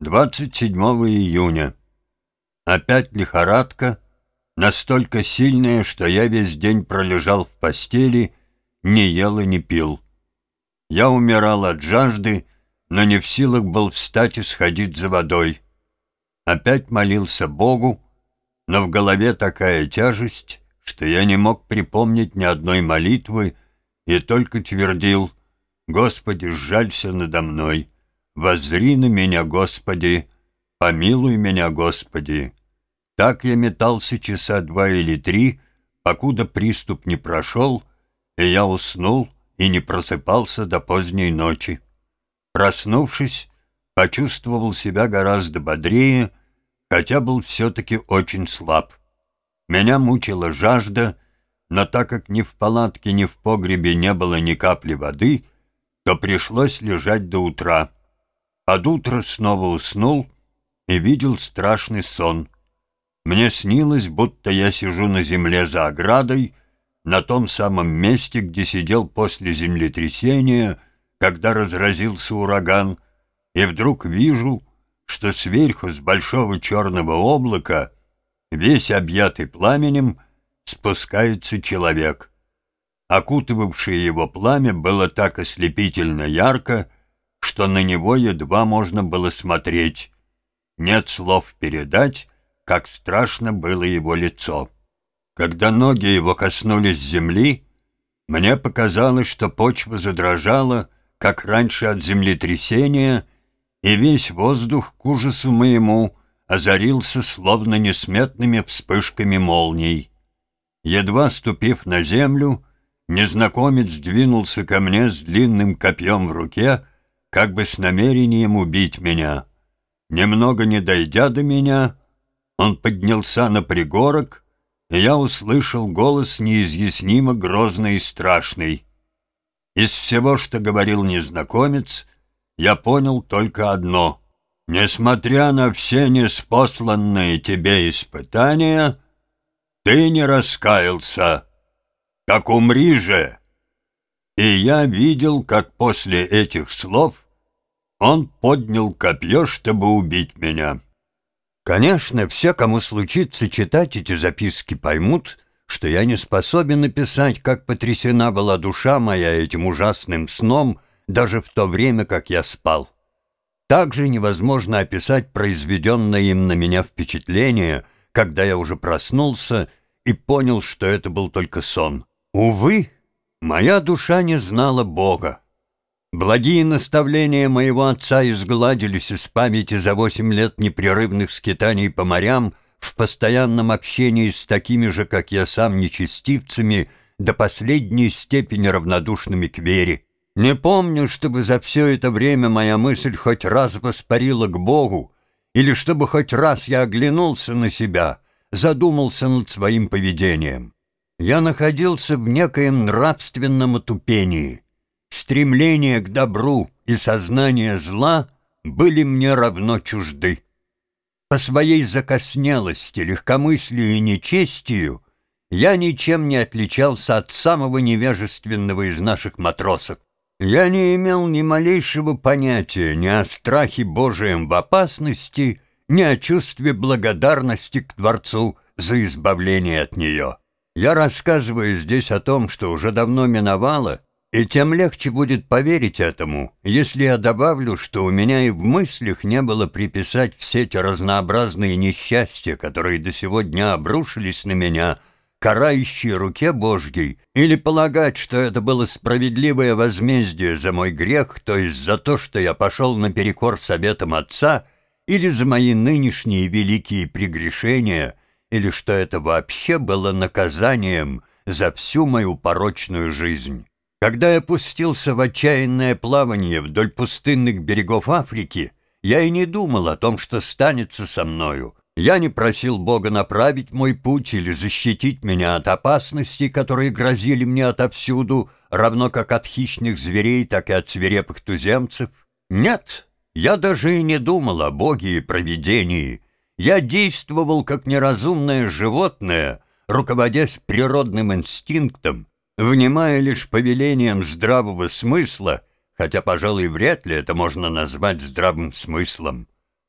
27 июня. Опять лихорадка, настолько сильная, что я весь день пролежал в постели, не ел и не пил. Я умирал от жажды, но не в силах был встать и сходить за водой. Опять молился Богу, но в голове такая тяжесть, что я не мог припомнить ни одной молитвы и только твердил «Господи, сжалься надо мной». Возри на меня, Господи, помилуй меня, Господи. Так я метался часа два или три, покуда приступ не прошел, и я уснул и не просыпался до поздней ночи. Проснувшись, почувствовал себя гораздо бодрее, хотя был все-таки очень слаб. Меня мучила жажда, но так как ни в палатке, ни в погребе не было ни капли воды, то пришлось лежать до утра. Под утро снова уснул и видел страшный сон. Мне снилось, будто я сижу на земле за оградой, на том самом месте, где сидел после землетрясения, когда разразился ураган, и вдруг вижу, что сверху с большого черного облака, весь объятый пламенем, спускается человек. Окутывавшее его пламя было так ослепительно ярко, что на него едва можно было смотреть. Нет слов передать, как страшно было его лицо. Когда ноги его коснулись земли, мне показалось, что почва задрожала, как раньше от землетрясения, и весь воздух к ужасу моему озарился словно несметными вспышками молний. Едва ступив на землю, незнакомец двинулся ко мне с длинным копьем в руке, как бы с намерением убить меня. Немного не дойдя до меня, он поднялся на пригорок, и я услышал голос неизъяснимо грозный и страшный. Из всего, что говорил незнакомец, я понял только одно. Несмотря на все неспосланные тебе испытания, ты не раскаялся. Так умри же!» И я видел, как после этих слов он поднял копье, чтобы убить меня. Конечно, все, кому случится читать эти записки, поймут, что я не способен написать, как потрясена была душа моя этим ужасным сном, даже в то время, как я спал. Также невозможно описать произведенное им на меня впечатление, когда я уже проснулся и понял, что это был только сон. Увы, Моя душа не знала Бога. Благие наставления моего отца изгладились из памяти за восемь лет непрерывных скитаний по морям в постоянном общении с такими же, как я сам, нечестивцами, до последней степени равнодушными к вере. Не помню, чтобы за все это время моя мысль хоть раз воспарила к Богу, или чтобы хоть раз я оглянулся на себя, задумался над своим поведением я находился в некоем нравственном отупении. Стремление к добру и сознание зла были мне равно чужды. По своей закоснелости, легкомыслию и нечестию я ничем не отличался от самого невежественного из наших матросов. Я не имел ни малейшего понятия ни о страхе Божием в опасности, ни о чувстве благодарности к Творцу за избавление от нее. Я рассказываю здесь о том, что уже давно миновало, и тем легче будет поверить этому, если я добавлю, что у меня и в мыслях не было приписать все те разнообразные несчастья, которые до сего дня обрушились на меня, карающие руке Божьей, или полагать, что это было справедливое возмездие за мой грех, то есть за то, что я пошел наперекор советам Отца, или за мои нынешние великие прегрешения — или что это вообще было наказанием за всю мою порочную жизнь. Когда я пустился в отчаянное плавание вдоль пустынных берегов Африки, я и не думал о том, что станется со мною. Я не просил Бога направить мой путь или защитить меня от опасностей, которые грозили мне отовсюду, равно как от хищных зверей, так и от свирепых туземцев. Нет, я даже и не думал о Боге и провидении. Я действовал как неразумное животное, руководясь природным инстинктом, внимая лишь повелениям здравого смысла, хотя, пожалуй, вряд ли это можно назвать здравым смыслом.